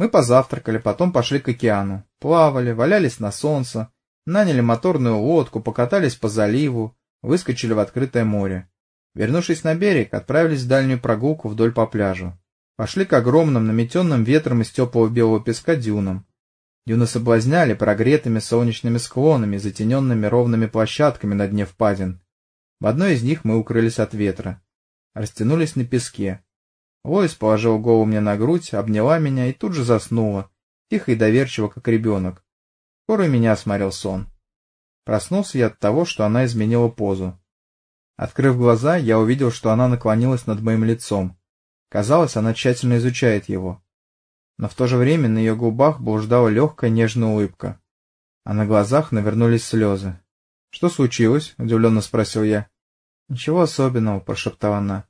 Мы позавтракали, потом пошли к океану, плавали, валялись на солнце, наняли моторную лодку, покатались по заливу, выскочили в открытое море. Вернувшись на берег, отправились в дальнюю прогулку вдоль по пляжу. Пошли к огромным, наметенным ветром из теплого белого песка дюнам. Дюны соблазняли прогретыми солнечными склонами, затененными ровными площадками на дне впадин. В одной из них мы укрылись от ветра. Растянулись на песке. Лоис положил голову мне на грудь, обняла меня и тут же заснула, тихо и доверчиво, как ребенок. Скоро меня осмотрел сон. Проснулся я от того, что она изменила позу. Открыв глаза, я увидел, что она наклонилась над моим лицом. Казалось, она тщательно изучает его. Но в то же время на ее губах блуждала легкая нежная улыбка. А на глазах навернулись слезы. — Что случилось? — удивленно спросил я. — Ничего особенного, — прошептала она. —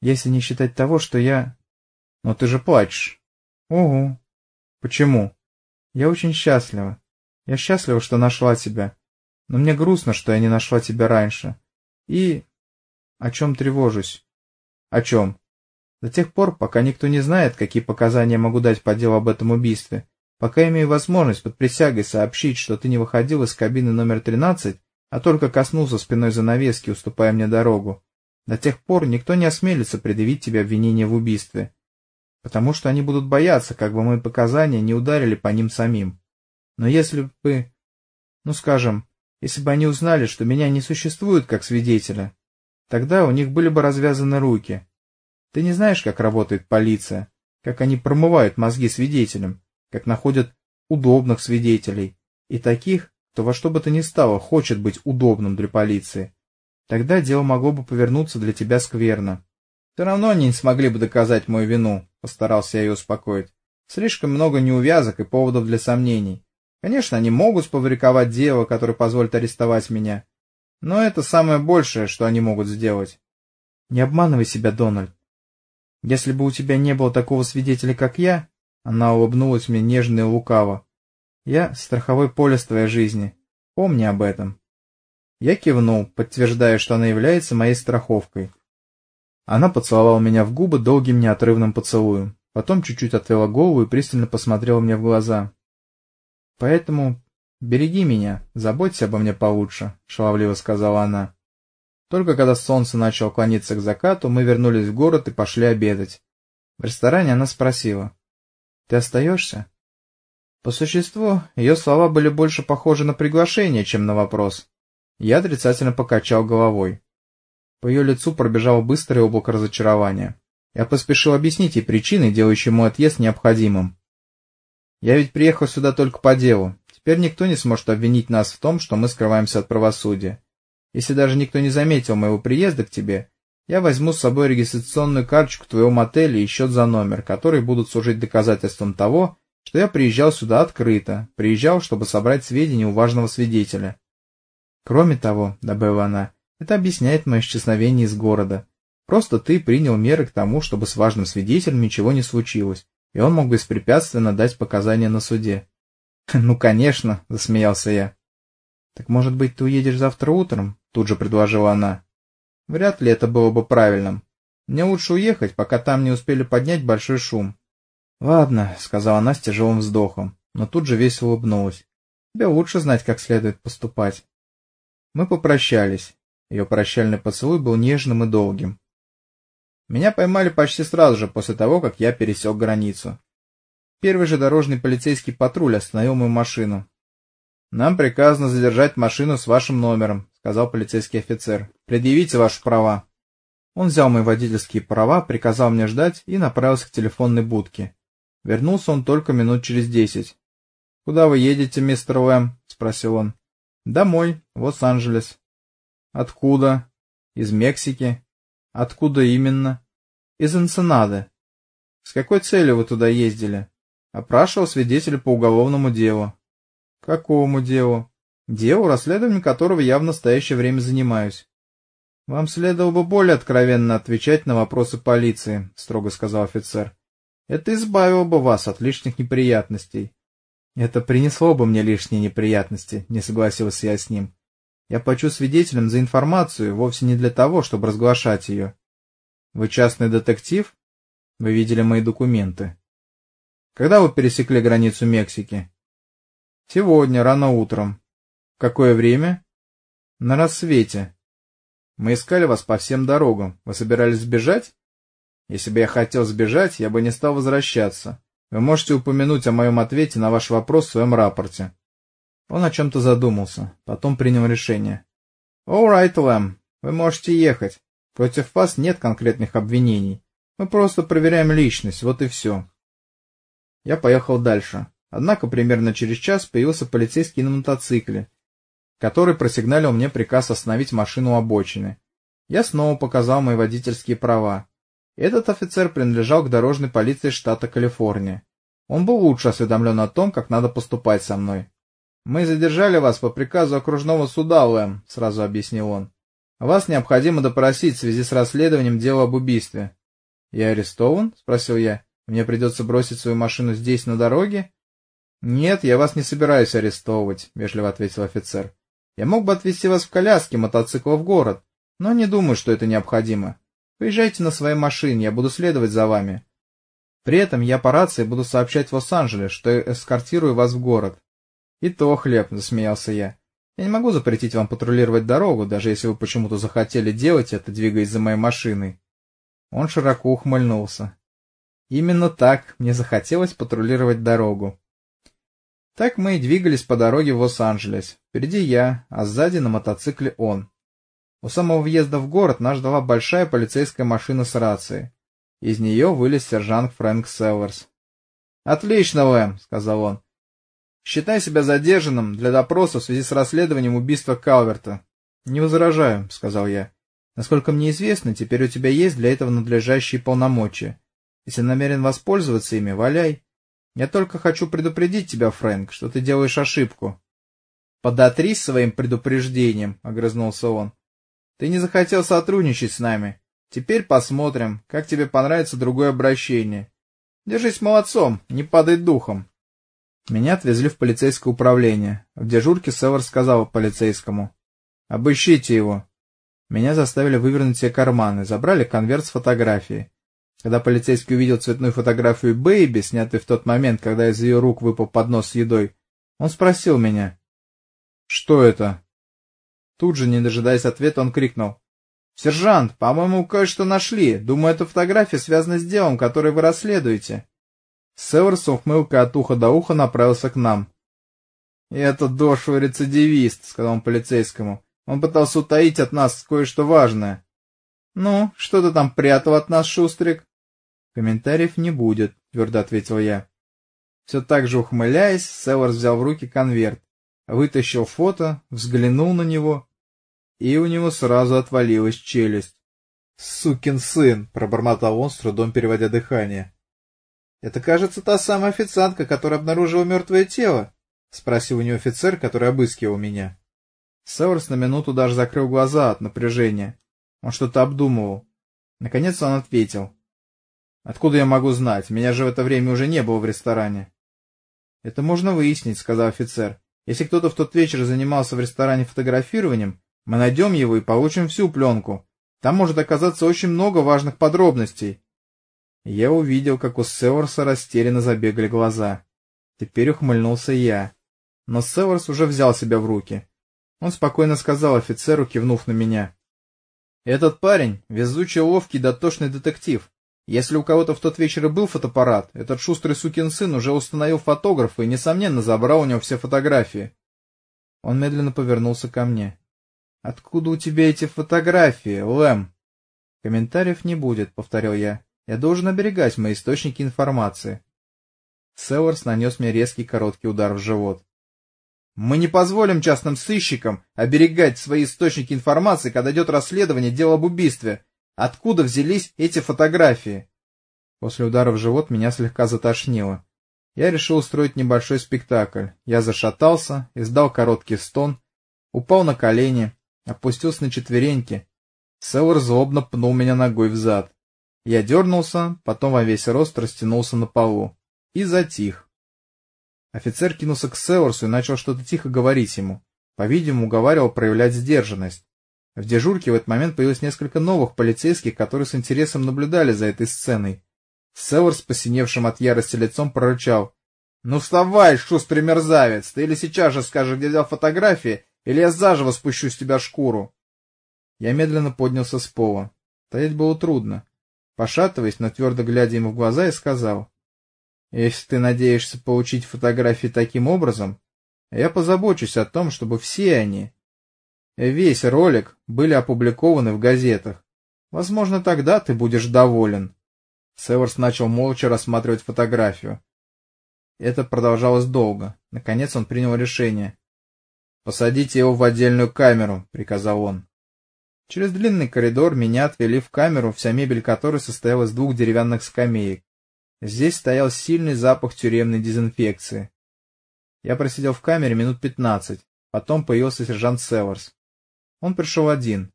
Если не считать того, что я... — Но ты же плачешь. — Угу. — Почему? — Я очень счастлива. Я счастлива, что нашла тебя. Но мне грустно, что я не нашла тебя раньше. И о чем тревожусь? О чем? До тех пор, пока никто не знает, какие показания могу дать по делу об этом убийстве, пока имею возможность под присягой сообщить, что ты не выходил из кабины номер 13, а только коснулся спиной занавески, уступая мне дорогу, до тех пор никто не осмелится предъявить тебе обвинение в убийстве, потому что они будут бояться, как бы мои показания не ударили по ним самим. Но если бы, ну скажем, если бы они узнали, что меня не существует как свидетеля, Тогда у них были бы развязаны руки. Ты не знаешь, как работает полиция, как они промывают мозги свидетелям, как находят удобных свидетелей и таких, кто во что бы то ни стало хочет быть удобным для полиции. Тогда дело могло бы повернуться для тебя скверно. Все равно они не смогли бы доказать мою вину, постарался я ее успокоить. Слишком много неувязок и поводов для сомнений. Конечно, они могут сфабриковать дело, которое позволит арестовать меня, но это самое большее, что они могут сделать. Не обманывай себя, Дональд. Если бы у тебя не было такого свидетеля, как я, она улыбнулась мне нежно и лукаво. Я страховой полис твоей жизни. Помни об этом. Я кивнул, подтверждая, что она является моей страховкой. Она поцеловала меня в губы долгим неотрывным поцелуем, потом чуть-чуть отвела голову и пристально посмотрела мне в глаза. Поэтому «Береги меня, заботься обо мне получше», — шаловливо сказала она. Только когда солнце начало клониться к закату, мы вернулись в город и пошли обедать. В ресторане она спросила. «Ты остаешься?» По существу, ее слова были больше похожи на приглашение, чем на вопрос. Я отрицательно покачал головой. По ее лицу пробежало быстрое облако разочарования. Я поспешил объяснить ей причины, делающие мой отъезд необходимым. Я ведь приехал сюда только по делу, Теперь никто не сможет обвинить нас в том, что мы скрываемся от правосудия. Если даже никто не заметил моего приезда к тебе, я возьму с собой регистрационную карточку твоего мотеля и счет за номер, которые будут служить доказательством того, что я приезжал сюда открыто, приезжал, чтобы собрать сведения у важного свидетеля. Кроме того, — добавила она, — это объясняет мое исчезновение из города. Просто ты принял меры к тому, чтобы с важным свидетелем ничего не случилось, и он мог беспрепятственно дать показания на суде. «Ну, конечно», — засмеялся я. «Так, может быть, ты уедешь завтра утром?» — тут же предложила она. «Вряд ли это было бы правильным. Мне лучше уехать, пока там не успели поднять большой шум». «Ладно», — сказала она с тяжелым вздохом, но тут же весело улыбнулась. «Тебе лучше знать, как следует поступать». Мы попрощались. Ее прощальный поцелуй был нежным и долгим. Меня поймали почти сразу же после того, как я пересек границу. Первый же дорожный полицейский патруль остановил мою машину. «Нам приказано задержать машину с вашим номером», — сказал полицейский офицер. «Предъявите ваши права». Он взял мои водительские права, приказал мне ждать и направился к телефонной будке. Вернулся он только минут через десять. «Куда вы едете, мистер Лэм?» — спросил он. «Домой, в Лос-Анджелес». «Откуда?» «Из Мексики». «Откуда именно?» «Из Энсенады». «С какой целью вы туда ездили?» Опрашивал свидетеля по уголовному делу. Какому делу? Делу, расследованием которого я в настоящее время занимаюсь. Вам следовало бы более откровенно отвечать на вопросы полиции, строго сказал офицер. Это избавило бы вас от лишних неприятностей. Это принесло бы мне лишние неприятности, не согласился я с ним. Я плачу свидетелям за информацию вовсе не для того, чтобы разглашать ее. Вы частный детектив? Вы видели мои документы. Когда вы пересекли границу Мексики? Сегодня, рано утром. В какое время? На рассвете. Мы искали вас по всем дорогам. Вы собирались сбежать? Если бы я хотел сбежать, я бы не стал возвращаться. Вы можете упомянуть о моем ответе на ваш вопрос в своем рапорте. Он о чем-то задумался, потом принял решение. All right, Лэм, вы можете ехать. Против вас нет конкретных обвинений. Мы просто проверяем личность, вот и все. Я поехал дальше. Однако примерно через час появился полицейский на мотоцикле, который просигналил мне приказ остановить машину у обочины. Я снова показал мои водительские права. Этот офицер принадлежал к дорожной полиции штата Калифорния. Он был лучше осведомлен о том, как надо поступать со мной. «Мы задержали вас по приказу окружного суда, Лэм», — сразу объяснил он. «Вас необходимо допросить в связи с расследованием дела об убийстве». «Я арестован?» — спросил я. «Мне придется бросить свою машину здесь, на дороге?» «Нет, я вас не собираюсь арестовывать», — вежливо ответил офицер. «Я мог бы отвезти вас в коляске мотоцикла в город, но не думаю, что это необходимо. Поезжайте на своей машине, я буду следовать за вами. При этом я по рации буду сообщать в Лос-Анджелес, что эскортирую вас в город». «И то хлеб», — засмеялся я. «Я не могу запретить вам патрулировать дорогу, даже если вы почему-то захотели делать это, двигаясь за моей машиной». Он широко ухмыльнулся. Именно так мне захотелось патрулировать дорогу. Так мы и двигались по дороге в Лос-Анджелес. Впереди я, а сзади на мотоцикле он. У самого въезда в город нас ждала большая полицейская машина с рацией. Из нее вылез сержант Фрэнк Селверс. «Отлично, Лэм», — сказал он. «Считай себя задержанным для допроса в связи с расследованием убийства Калверта». «Не возражаю», — сказал я. «Насколько мне известно, теперь у тебя есть для этого надлежащие полномочия. Если намерен воспользоваться ими, валяй. Я только хочу предупредить тебя, Фрэнк, что ты делаешь ошибку. — Подотрись своим предупреждением, — огрызнулся он. — Ты не захотел сотрудничать с нами. Теперь посмотрим, как тебе понравится другое обращение. Держись молодцом, не падай духом. Меня отвезли в полицейское управление. В дежурке Север сказал полицейскому. — Обыщите его. Меня заставили вывернуть все карманы, забрали конверт с фотографией. Когда полицейский увидел цветную фотографию Бэйби, снятую в тот момент, когда из ее рук выпал поднос с едой, он спросил меня. «Что это?» Тут же, не дожидаясь ответа, он крикнул. «Сержант, по-моему, кое-что нашли. Думаю, эта фотография связана с делом, которое вы расследуете». Север с ухмылкой от уха до уха направился к нам. «Это дошевый рецидивист», — сказал он полицейскому. «Он пытался утаить от нас кое-что важное». «Ну, что ты там прятал от нас, Шустрик?» «Комментариев не будет», — твердо ответил я. Все так же ухмыляясь, Селлар взял в руки конверт, вытащил фото, взглянул на него, и у него сразу отвалилась челюсть. «Сукин сын!» — пробормотал он, с трудом переводя дыхание. «Это, кажется, та самая официантка, которая обнаружила мертвое тело?» — спросил у нее офицер, который обыскивал меня. Северс на минуту даже закрыл глаза от напряжения. Он что-то обдумывал. Наконец он ответил. Откуда я могу знать? Меня же в это время уже не было в ресторане. — Это можно выяснить, — сказал офицер. — Если кто-то в тот вечер занимался в ресторане фотографированием, мы найдем его и получим всю пленку. Там может оказаться очень много важных подробностей. Я увидел, как у Северса растерянно забегали глаза. Теперь ухмыльнулся я. Но Северс уже взял себя в руки. Он спокойно сказал офицеру, кивнув на меня. — Этот парень — везучий, ловкий, дотошный детектив. Если у кого-то в тот вечер и был фотоаппарат, этот шустрый сукин сын уже установил фотографа и, несомненно, забрал у него все фотографии. Он медленно повернулся ко мне. — Откуда у тебя эти фотографии, Лэм? — Комментариев не будет, — повторил я. Я должен оберегать мои источники информации. Селларс нанес мне резкий короткий удар в живот. Мы не позволим частным сыщикам оберегать свои источники информации, когда идет расследование дела об убийстве. Откуда взялись эти фотографии? После удара в живот меня слегка затошнило. Я решил устроить небольшой спектакль. Я зашатался, издал короткий стон, упал на колени, опустился на четвереньки. Селлар злобно пнул меня ногой в зад. Я дернулся, потом во весь рост растянулся на полу. И затих. Офицер кинулся к Селларсу и начал что-то тихо говорить ему. По-видимому, уговаривал проявлять сдержанность. В дежурке в этот момент появилось несколько новых полицейских, которые с интересом наблюдали за этой сценой. Север посиневшим от ярости лицом прорычал. — Ну вставай, шустрый мерзавец! Ты или сейчас же скажешь, где взял фотографии, или я заживо спущу с тебя шкуру. Я медленно поднялся с пола. Стоять было трудно. Пошатываясь, но твердо глядя ему в глаза, и сказал. — Если ты надеешься получить фотографии таким образом, я позабочусь о том, чтобы все они, весь ролик, были опубликованы в газетах. Возможно, тогда ты будешь доволен. Северс начал молча рассматривать фотографию. Это продолжалось долго. Наконец он принял решение. «Посадите его в отдельную камеру», — приказал он. Через длинный коридор меня отвели в камеру, вся мебель которой состояла из двух деревянных скамеек. Здесь стоял сильный запах тюремной дезинфекции. Я просидел в камере минут пятнадцать. Потом появился сержант Северс. Он пришел один.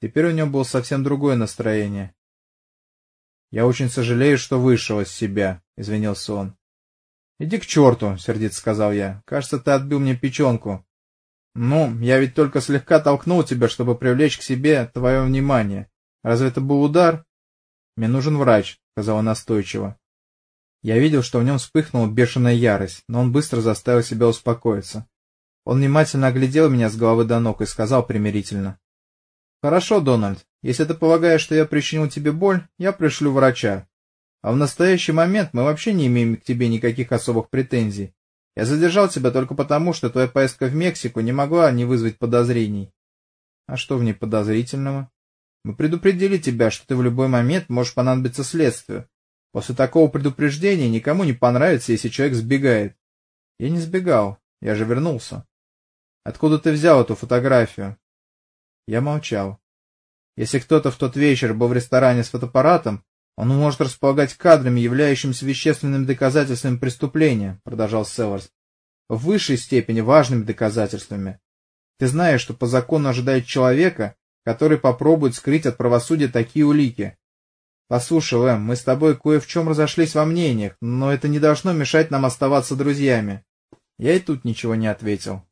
Теперь у него было совсем другое настроение. «Я очень сожалею, что вышел из себя», — извинился он. «Иди к черту», — сердито сказал я. «Кажется, ты отбил мне печенку». «Ну, я ведь только слегка толкнул тебя, чтобы привлечь к себе твое внимание. Разве это был удар?» «Мне нужен врач», — сказал он настойчиво. Я видел, что в нем вспыхнула бешеная ярость, но он быстро заставил себя успокоиться. Он внимательно оглядел меня с головы до ног и сказал примирительно. «Хорошо, Дональд, если ты полагаешь, что я причинил тебе боль, я пришлю врача. А в настоящий момент мы вообще не имеем к тебе никаких особых претензий. Я задержал тебя только потому, что твоя поездка в Мексику не могла не вызвать подозрений». «А что в ней подозрительного?» «Мы предупредили тебя, что ты в любой момент можешь понадобиться следствию, После такого предупреждения никому не понравится, если человек сбегает. Я не сбегал, я же вернулся. Откуда ты взял эту фотографию? Я молчал. Если кто-то в тот вечер был в ресторане с фотоаппаратом, он может располагать кадрами, являющимися вещественными доказательствами преступления, продолжал Северс. В высшей степени важными доказательствами. Ты знаешь, что по закону ожидает человека, который попробует скрыть от правосудия такие улики. Послушай, Лэм, мы с тобой кое в чем разошлись во мнениях, но это не должно мешать нам оставаться друзьями. Я и тут ничего не ответил.